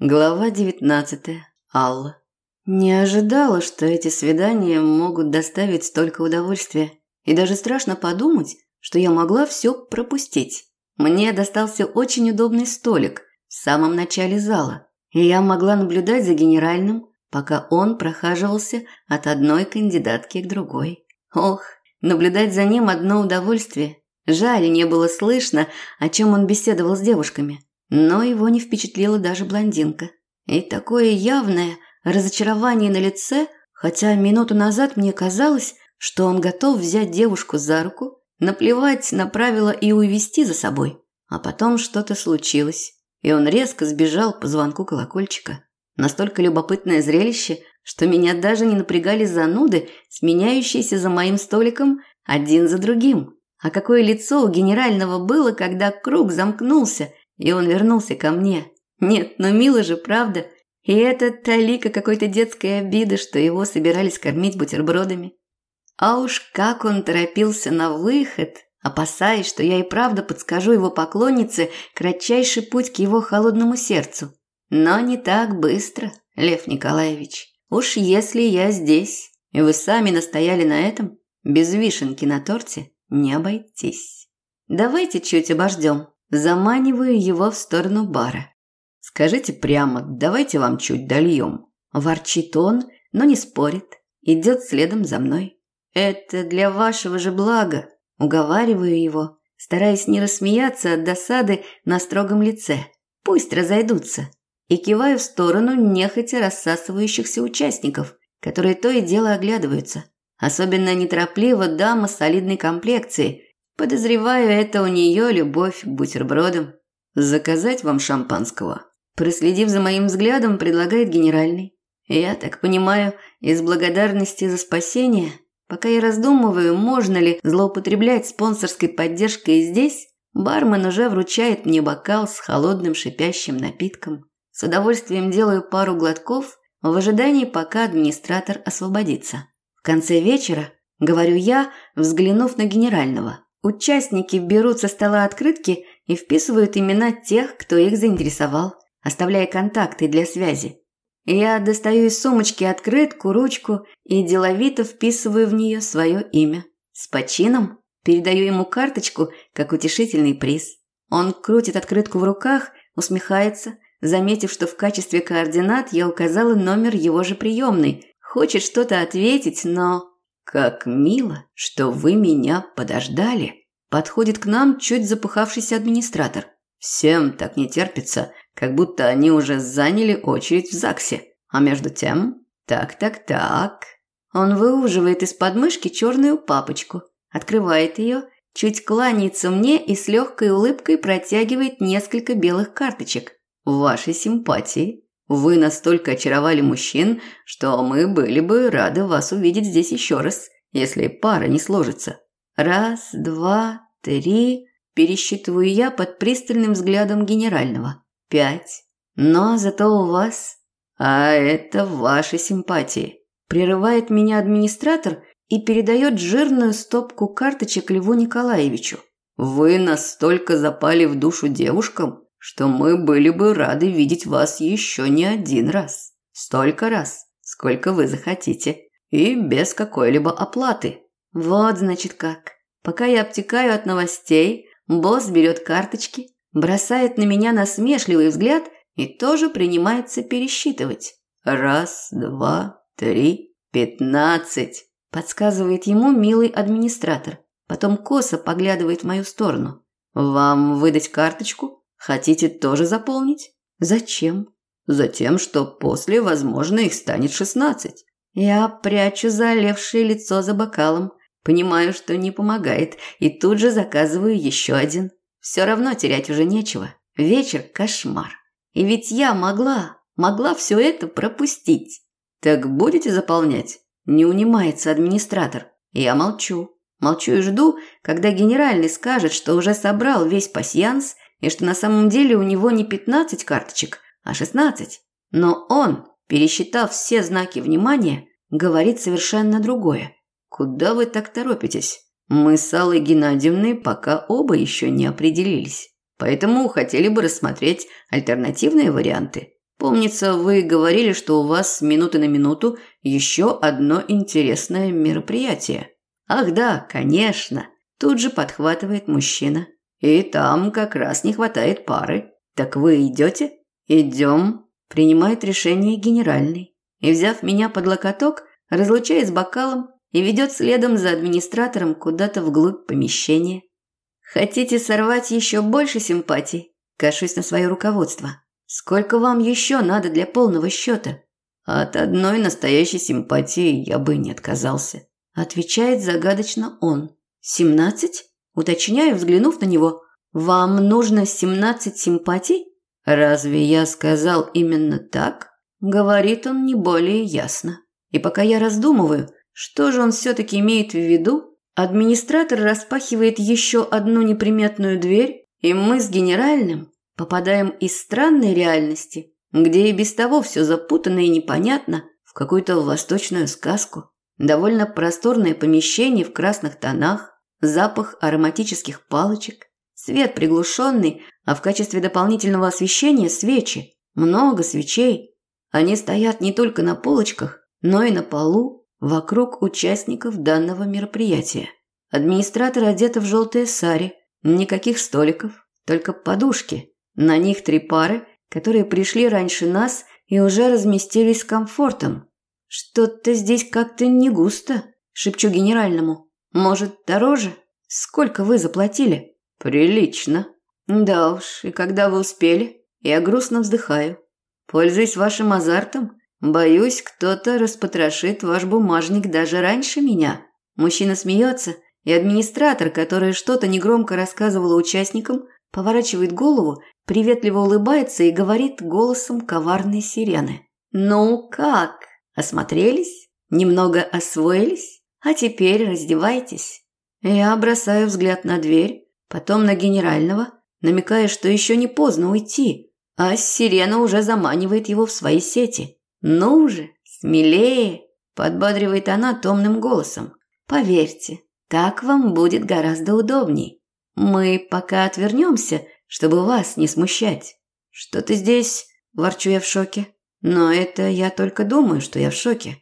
Глава 19. Алла. Не ожидала, что эти свидания могут доставить столько удовольствия. И даже страшно подумать, что я могла все пропустить. Мне достался очень удобный столик в самом начале зала, и я могла наблюдать за генеральным, пока он прохаживался от одной кандидатки к другой. Ох, наблюдать за ним одно удовольствие. Жаль, не было слышно, о чем он беседовал с девушками. Но его не впечатлила даже блондинка. И такое явное разочарование на лице, хотя минуту назад мне казалось, что он готов взять девушку за руку, наплевать на правила и увести за собой. А потом что-то случилось, и он резко сбежал по звонку колокольчика. Настолько любопытное зрелище, что меня даже не напрягали зануды, сменяющиеся за моим столиком один за другим. А какое лицо у генерального было, когда круг замкнулся, и он вернулся ко мне. Нет, ну мило же, правда? И это талика какой-то детской обиды, что его собирались кормить бутербродами. А уж как он торопился на выход, опасаясь, что я и правда подскажу его поклоннице кратчайший путь к его холодному сердцу. Но не так быстро, Лев Николаевич. Уж если я здесь, и вы сами настояли на этом, без вишенки на торте не обойтись. Давайте чуть обождем. Заманиваю его в сторону бара. «Скажите прямо, давайте вам чуть дольем». Ворчит он, но не спорит. Идет следом за мной. «Это для вашего же блага», – уговариваю его, стараясь не рассмеяться от досады на строгом лице. «Пусть разойдутся». И киваю в сторону нехотя рассасывающихся участников, которые то и дело оглядываются. Особенно неторопливо дама солидной комплекции – Подозреваю, это у нее любовь к бутербродам. Заказать вам шампанского? Проследив за моим взглядом, предлагает генеральный. Я так понимаю, из благодарности за спасение, пока я раздумываю, можно ли злоупотреблять спонсорской поддержкой здесь, бармен уже вручает мне бокал с холодным шипящим напитком. С удовольствием делаю пару глотков в ожидании, пока администратор освободится. В конце вечера, говорю я, взглянув на генерального – Участники берут со стола открытки и вписывают имена тех, кто их заинтересовал, оставляя контакты для связи. Я достаю из сумочки открытку, ручку и деловито вписываю в нее свое имя. С почином передаю ему карточку как утешительный приз. Он крутит открытку в руках, усмехается, заметив, что в качестве координат я указала номер его же приемной. Хочет что-то ответить, но «Как мило, что вы меня подождали!» Подходит к нам чуть запыхавшийся администратор. Всем так не терпится, как будто они уже заняли очередь в ЗАГСе. А между тем, так-так-так. Он выуживает из подмышки черную папочку, открывает ее, чуть кланяется мне и с легкой улыбкой протягивает несколько белых карточек. Вашей симпатии вы настолько очаровали мужчин, что мы были бы рады вас увидеть здесь еще раз, если пара не сложится. Раз, два, три. Пересчитываю я под пристальным взглядом генерального. Пять. Но зато у вас... А это ваши симпатии. Прерывает меня администратор и передает жирную стопку карточек Льву Николаевичу. Вы настолько запали в душу девушкам, что мы были бы рады видеть вас еще не один раз. Столько раз, сколько вы захотите. И без какой-либо оплаты. Вот, значит, как. Пока я обтекаю от новостей, босс берет карточки, бросает на меня насмешливый взгляд и тоже принимается пересчитывать. Раз, два, три, пятнадцать. Подсказывает ему милый администратор. Потом косо поглядывает в мою сторону. Вам выдать карточку? Хотите тоже заполнить? Зачем? Затем, что после, возможно, их станет шестнадцать. Я прячу залевшее лицо за бокалом, понимаю, что не помогает, и тут же заказываю еще один. Все равно терять уже нечего. Вечер – кошмар. И ведь я могла, могла все это пропустить. Так будете заполнять? Не унимается администратор. Я молчу. Молчу и жду, когда генеральный скажет, что уже собрал весь пасьянс и что на самом деле у него не 15 карточек, а 16. Но он, пересчитав все знаки внимания, говорит совершенно другое. «Куда вы так торопитесь? Мы с Аллой Геннадьевной пока оба еще не определились. Поэтому хотели бы рассмотреть альтернативные варианты. Помнится, вы говорили, что у вас с минуты на минуту еще одно интересное мероприятие. Ах да, конечно. Тут же подхватывает мужчина. И там как раз не хватает пары. Так вы идете? Идем. Принимает решение генеральный. И, взяв меня под локоток, разлучает с бокалом и ведет следом за администратором куда-то вглубь помещения. Хотите сорвать еще больше симпатий? Кашусь на свое руководство. Сколько вам еще надо для полного счета? От одной настоящей симпатии я бы не отказался. Отвечает загадочно он. Семнадцать? Уточняю, взглянув на него. Вам нужно семнадцать симпатий? Разве я сказал именно так? Говорит он не более ясно. И пока я раздумываю, что же он все-таки имеет в виду, администратор распахивает еще одну неприметную дверь, и мы с генеральным попадаем из странной реальности, где и без того все запутанно и непонятно, в какую-то восточную сказку. Довольно просторное помещение в красных тонах, запах ароматических палочек, свет приглушенный, а в качестве дополнительного освещения свечи. Много свечей. Они стоят не только на полочках, но и на полу вокруг участников данного мероприятия. Администратор одета в желтые сари, никаких столиков, только подушки, на них три пары, которые пришли раньше нас и уже разместились с комфортом. Что-то здесь как-то не густо, шепчу генеральному. Может, дороже? Сколько вы заплатили? Прилично. Да уж, и когда вы успели? Я грустно вздыхаю. Пользуясь вашим азартом, боюсь, кто-то распотрошит ваш бумажник даже раньше меня. Мужчина смеется, и администратор, который что-то негромко рассказывала участникам, поворачивает голову приветливо улыбается и говорит голосом коварной сирены. «Ну как? Осмотрелись? Немного освоились? А теперь раздевайтесь». Я бросаю взгляд на дверь, потом на генерального, намекая, что еще не поздно уйти, а сирена уже заманивает его в свои сети. «Ну же, смелее!» – подбадривает она томным голосом. «Поверьте, так вам будет гораздо удобней. Мы пока отвернемся чтобы вас не смущать. Что ты здесь? Ворчу я в шоке. Но это я только думаю, что я в шоке.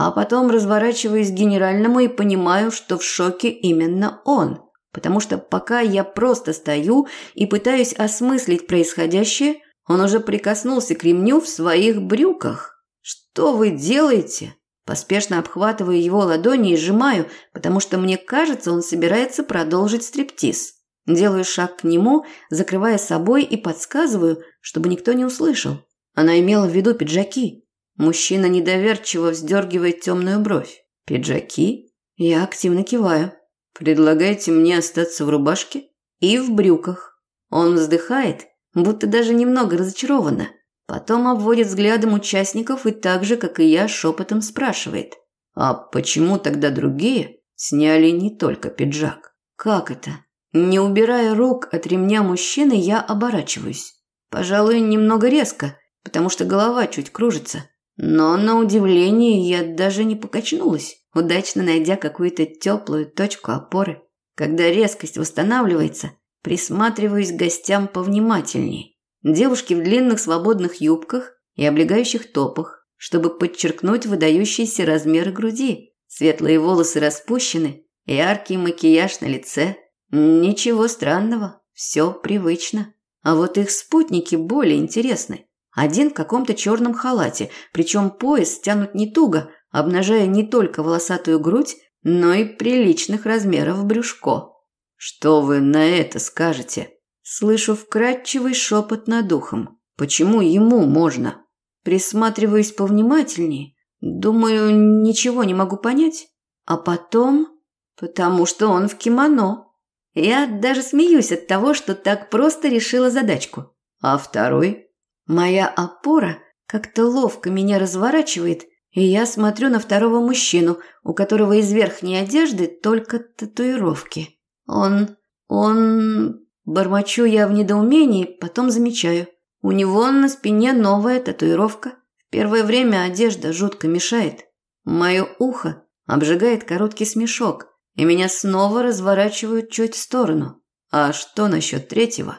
А потом разворачиваюсь к генеральному и понимаю, что в шоке именно он. Потому что пока я просто стою и пытаюсь осмыслить происходящее, он уже прикоснулся к ремню в своих брюках. «Что вы делаете?» Поспешно обхватываю его ладони и сжимаю, потому что мне кажется, он собирается продолжить стриптиз. Делаю шаг к нему, закрывая собой и подсказываю, чтобы никто не услышал. Она имела в виду пиджаки. Мужчина недоверчиво вздергивает темную бровь. «Пиджаки?» Я активно киваю. «Предлагаете мне остаться в рубашке?» «И в брюках». Он вздыхает, будто даже немного разочарованно. Потом обводит взглядом участников и так же, как и я, шепотом спрашивает. «А почему тогда другие сняли не только пиджак?» «Как это?» Не убирая рук от ремня мужчины, я оборачиваюсь. Пожалуй, немного резко, потому что голова чуть кружится. Но на удивление я даже не покачнулась, удачно найдя какую-то теплую точку опоры. Когда резкость восстанавливается, присматриваюсь к гостям повнимательней. Девушки в длинных свободных юбках и облегающих топах, чтобы подчеркнуть выдающиеся размеры груди. Светлые волосы распущены, яркий макияж на лице – Ничего странного, все привычно. А вот их спутники более интересны. Один в каком-то черном халате, причем пояс стянут не туго, обнажая не только волосатую грудь, но и приличных размеров брюшко. «Что вы на это скажете?» Слышу вкрадчивый шепот над ухом. «Почему ему можно?» Присматриваюсь повнимательнее. Думаю, ничего не могу понять. А потом... Потому что он в кимоно. Я даже смеюсь от того, что так просто решила задачку. А второй? Моя опора как-то ловко меня разворачивает, и я смотрю на второго мужчину, у которого из верхней одежды только татуировки. Он... он... Бормочу я в недоумении, потом замечаю. У него на спине новая татуировка. В первое время одежда жутко мешает. Мое ухо обжигает короткий смешок, и меня снова разворачивают чуть в сторону. А что насчет третьего?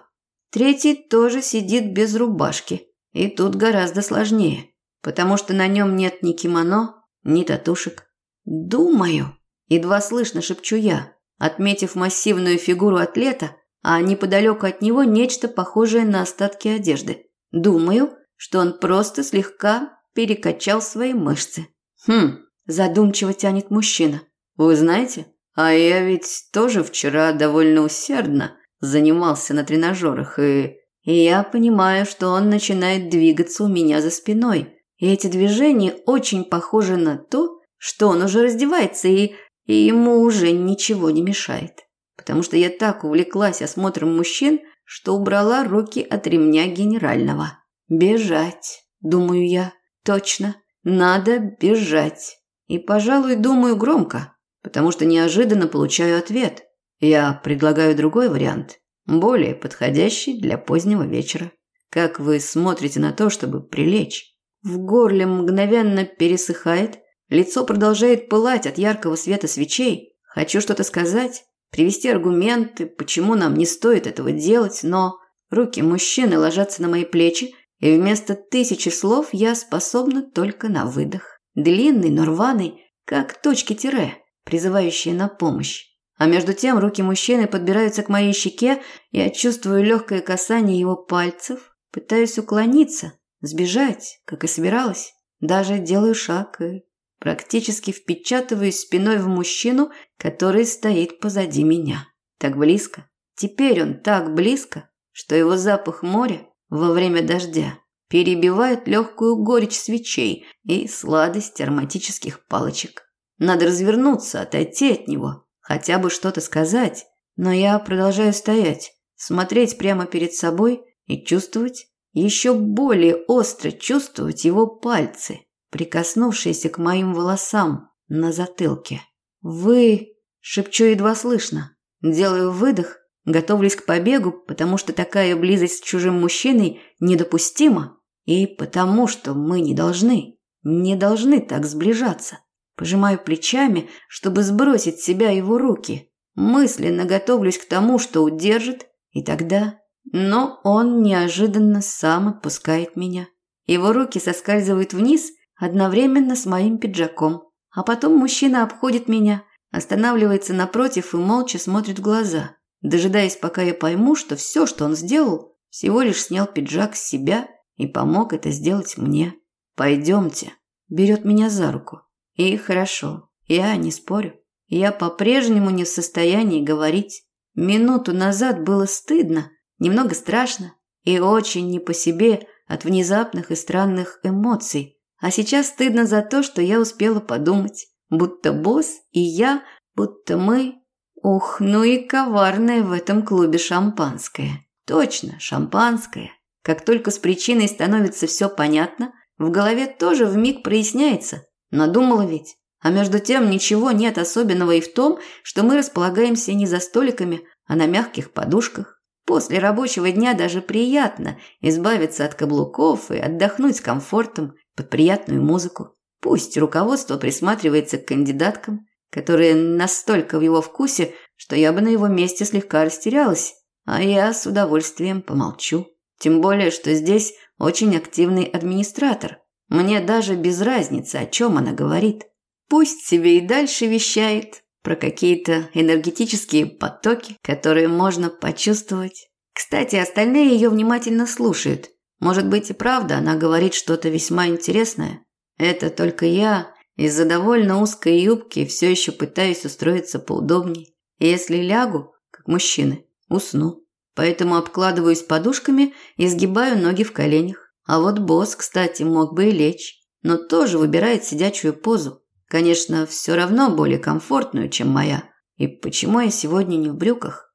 Третий тоже сидит без рубашки, И тут гораздо сложнее, потому что на нем нет ни кимоно, ни татушек. «Думаю», – едва слышно шепчу я, отметив массивную фигуру атлета, а неподалеку от него нечто похожее на остатки одежды. Думаю, что он просто слегка перекачал свои мышцы. «Хм», – задумчиво тянет мужчина. «Вы знаете, а я ведь тоже вчера довольно усердно занимался на тренажерах, и, и я понимаю, что он начинает двигаться у меня за спиной. И эти движения очень похожи на то, что он уже раздевается, и, и ему уже ничего не мешает. Потому что я так увлеклась осмотром мужчин, что убрала руки от ремня генерального. «Бежать», – думаю я, – «точно, надо бежать». И, пожалуй, думаю громко потому что неожиданно получаю ответ. Я предлагаю другой вариант, более подходящий для позднего вечера. Как вы смотрите на то, чтобы прилечь? В горле мгновенно пересыхает, лицо продолжает пылать от яркого света свечей. Хочу что-то сказать, привести аргументы, почему нам не стоит этого делать, но руки мужчины ложатся на мои плечи, и вместо тысячи слов я способна только на выдох. Длинный, но рваный, как точки тире призывающие на помощь. А между тем руки мужчины подбираются к моей щеке, я чувствую легкое касание его пальцев, пытаюсь уклониться, сбежать, как и собиралась. Даже делаю шаг и практически впечатываюсь спиной в мужчину, который стоит позади меня. Так близко. Теперь он так близко, что его запах моря во время дождя перебивает легкую горечь свечей и сладость ароматических палочек. Надо развернуться, отойти от него, хотя бы что-то сказать. Но я продолжаю стоять, смотреть прямо перед собой и чувствовать, еще более остро чувствовать его пальцы, прикоснувшиеся к моим волосам на затылке. «Вы...» – шепчу едва слышно. Делаю выдох, готовлюсь к побегу, потому что такая близость с чужим мужчиной недопустима, и потому что мы не должны, не должны так сближаться. Пожимаю плечами, чтобы сбросить с себя его руки. Мысленно готовлюсь к тому, что удержит, и тогда... Но он неожиданно сам отпускает меня. Его руки соскальзывают вниз одновременно с моим пиджаком. А потом мужчина обходит меня, останавливается напротив и молча смотрит в глаза, дожидаясь, пока я пойму, что все, что он сделал, всего лишь снял пиджак с себя и помог это сделать мне. «Пойдемте», берет меня за руку. И хорошо, я не спорю. Я по-прежнему не в состоянии говорить. Минуту назад было стыдно, немного страшно и очень не по себе от внезапных и странных эмоций. А сейчас стыдно за то, что я успела подумать, будто босс и я, будто мы... Ух, ну и коварное в этом клубе шампанское. Точно, шампанское. Как только с причиной становится все понятно, в голове тоже вмиг проясняется, Надумала ведь. А между тем ничего нет особенного и в том, что мы располагаемся не за столиками, а на мягких подушках. После рабочего дня даже приятно избавиться от каблуков и отдохнуть с комфортом под приятную музыку. Пусть руководство присматривается к кандидаткам, которые настолько в его вкусе, что я бы на его месте слегка растерялась, а я с удовольствием помолчу. Тем более, что здесь очень активный администратор, мне даже без разницы, о чем она говорит. Пусть себе и дальше вещает про какие-то энергетические потоки, которые можно почувствовать. Кстати, остальные ее внимательно слушают. Может быть и правда она говорит что-то весьма интересное. Это только я из-за довольно узкой юбки все еще пытаюсь устроиться поудобней. И если лягу, как мужчины, усну. Поэтому обкладываюсь подушками и сгибаю ноги в коленях. А вот босс, кстати, мог бы и лечь, но тоже выбирает сидячую позу. Конечно, все равно более комфортную, чем моя. И почему я сегодня не в брюках?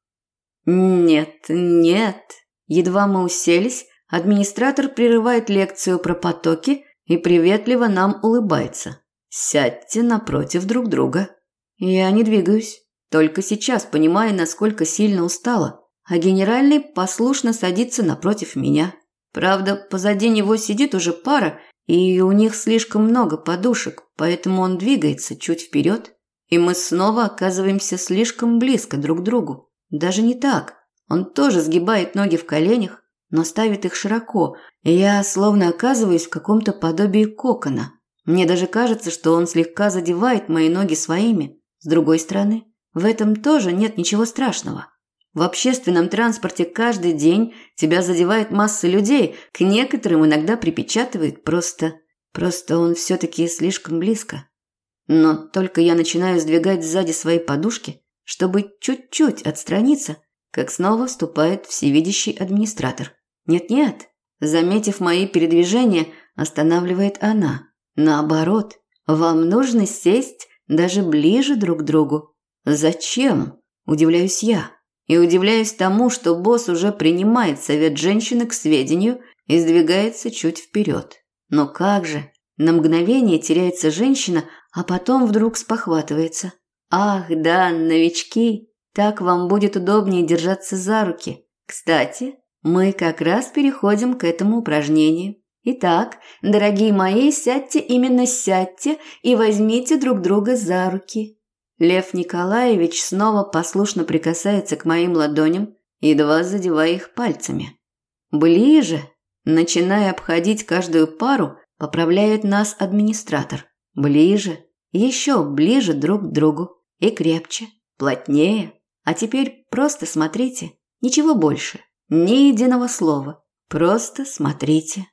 Нет, нет. Едва мы уселись, администратор прерывает лекцию про потоки и приветливо нам улыбается. Сядьте напротив друг друга. Я не двигаюсь, только сейчас понимая, насколько сильно устала, а генеральный послушно садится напротив меня. Правда, позади него сидит уже пара, и у них слишком много подушек, поэтому он двигается чуть вперед, и мы снова оказываемся слишком близко друг к другу. Даже не так. Он тоже сгибает ноги в коленях, но ставит их широко, и я словно оказываюсь в каком-то подобии кокона. Мне даже кажется, что он слегка задевает мои ноги своими. С другой стороны, в этом тоже нет ничего страшного. В общественном транспорте каждый день тебя задевает масса людей, к некоторым иногда припечатывает просто... Просто он все-таки слишком близко. Но только я начинаю сдвигать сзади свои подушки, чтобы чуть-чуть отстраниться, как снова вступает всевидящий администратор. Нет-нет, заметив мои передвижения, останавливает она. Наоборот, вам нужно сесть даже ближе друг к другу. Зачем? Удивляюсь я. И удивляюсь тому, что босс уже принимает совет женщины к сведению и сдвигается чуть вперед. Но как же? На мгновение теряется женщина, а потом вдруг спохватывается. Ах, да, новички, так вам будет удобнее держаться за руки. Кстати, мы как раз переходим к этому упражнению. Итак, дорогие мои, сядьте именно сядьте и возьмите друг друга за руки. Лев Николаевич снова послушно прикасается к моим ладоням, едва задевая их пальцами. Ближе, начиная обходить каждую пару, поправляет нас администратор. Ближе, еще ближе друг к другу и крепче, плотнее. А теперь просто смотрите, ничего больше, ни единого слова. Просто смотрите.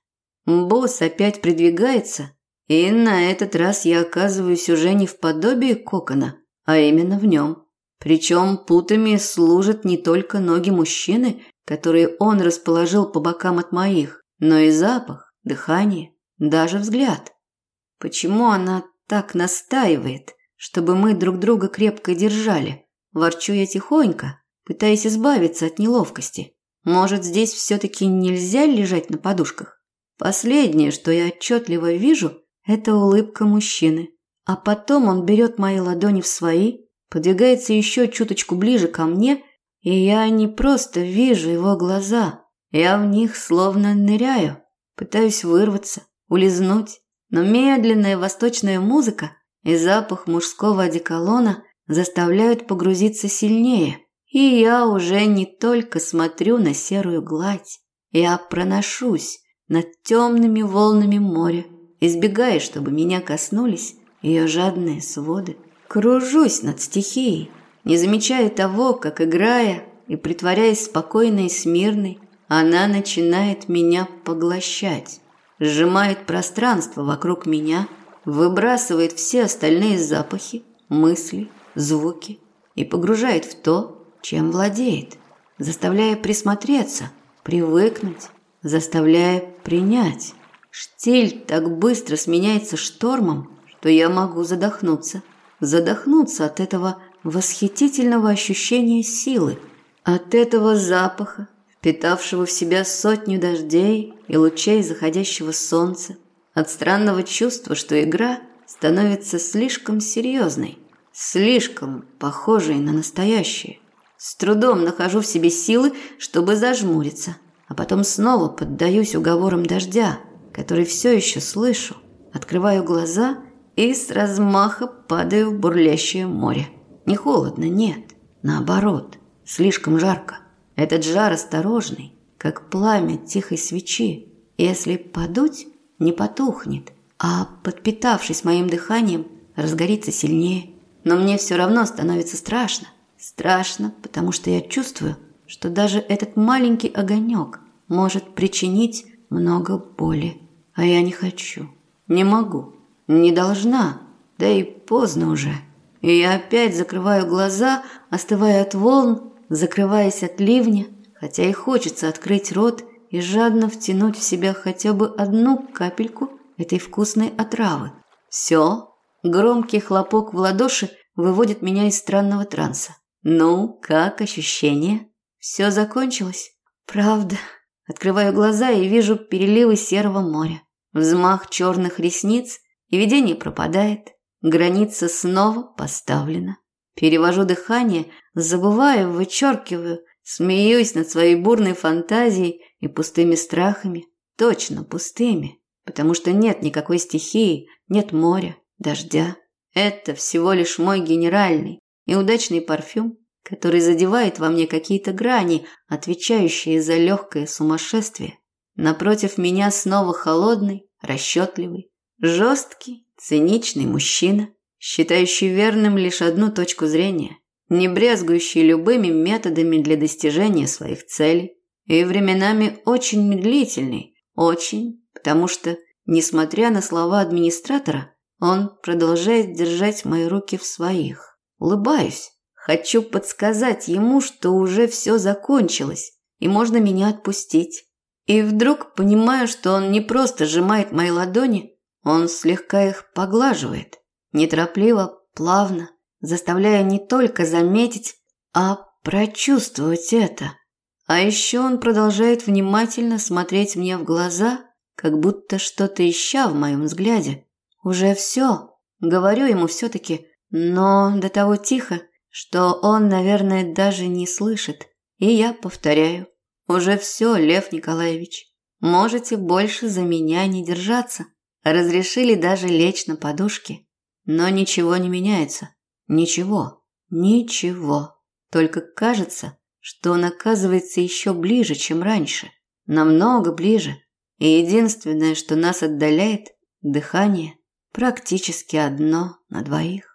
Босс опять придвигается, и на этот раз я оказываюсь уже не в подобии кокона, а именно в нем. Причем путами служат не только ноги мужчины, которые он расположил по бокам от моих, но и запах, дыхание, даже взгляд. Почему она так настаивает, чтобы мы друг друга крепко держали? Ворчу я тихонько, пытаясь избавиться от неловкости. Может, здесь все-таки нельзя лежать на подушках? Последнее, что я отчетливо вижу, это улыбка мужчины. А потом он берет мои ладони в свои, подвигается еще чуточку ближе ко мне, и я не просто вижу его глаза, я в них словно ныряю, пытаюсь вырваться, улизнуть, но медленная восточная музыка и запах мужского одеколона заставляют погрузиться сильнее, и я уже не только смотрю на серую гладь, я проношусь над темными волнами моря, избегая, чтобы меня коснулись ее жадные своды. Кружусь над стихией, не замечая того, как, играя и притворяясь спокойной и смирной, она начинает меня поглощать, сжимает пространство вокруг меня, выбрасывает все остальные запахи, мысли, звуки и погружает в то, чем владеет, заставляя присмотреться, привыкнуть, заставляя принять. Штиль так быстро сменяется штормом, то я могу задохнуться. Задохнуться от этого восхитительного ощущения силы, от этого запаха, впитавшего в себя сотню дождей и лучей заходящего солнца, от странного чувства, что игра становится слишком серьезной, слишком похожей на настоящее. С трудом нахожу в себе силы, чтобы зажмуриться, а потом снова поддаюсь уговорам дождя, который все еще слышу. Открываю глаза и с размаха падаю в бурлящее море. Не холодно, нет. Наоборот, слишком жарко. Этот жар осторожный, как пламя тихой свечи. Если подуть, не потухнет, а, подпитавшись моим дыханием, разгорится сильнее. Но мне все равно становится страшно. Страшно, потому что я чувствую, что даже этот маленький огонек может причинить много боли. А я не хочу, не могу. Не должна, да и поздно уже. И я опять закрываю глаза, остывая от волн, закрываясь от ливня, хотя и хочется открыть рот и жадно втянуть в себя хотя бы одну капельку этой вкусной отравы. Все. Громкий хлопок в ладоши выводит меня из странного транса. Ну, как ощущение? Все закончилось? Правда. Открываю глаза и вижу переливы серого моря. Взмах черных ресниц – и видение пропадает, граница снова поставлена. Перевожу дыхание, забываю, вычеркиваю, смеюсь над своей бурной фантазией и пустыми страхами. Точно пустыми, потому что нет никакой стихии, нет моря, дождя. Это всего лишь мой генеральный и удачный парфюм, который задевает во мне какие-то грани, отвечающие за легкое сумасшествие. Напротив меня снова холодный, расчетливый, жесткий, циничный мужчина, считающий верным лишь одну точку зрения, не брезгующий любыми методами для достижения своих целей и временами очень медлительный, очень, потому что, несмотря на слова администратора, он продолжает держать мои руки в своих. Улыбаюсь. Хочу подсказать ему, что уже все закончилось, и можно меня отпустить. И вдруг понимаю, что он не просто сжимает мои ладони, он слегка их поглаживает. Неторопливо, плавно, заставляя не только заметить, а прочувствовать это. А еще он продолжает внимательно смотреть мне в глаза, как будто что-то ища в моем взгляде. Уже все. Говорю ему все-таки, но до того тихо, что он, наверное, даже не слышит. И я повторяю. Уже все, Лев Николаевич. Можете больше за меня не держаться. Разрешили даже лечь на подушке. Но ничего не меняется. Ничего. Ничего. Только кажется, что он оказывается еще ближе, чем раньше. Намного ближе. И единственное, что нас отдаляет – дыхание – практически одно на двоих.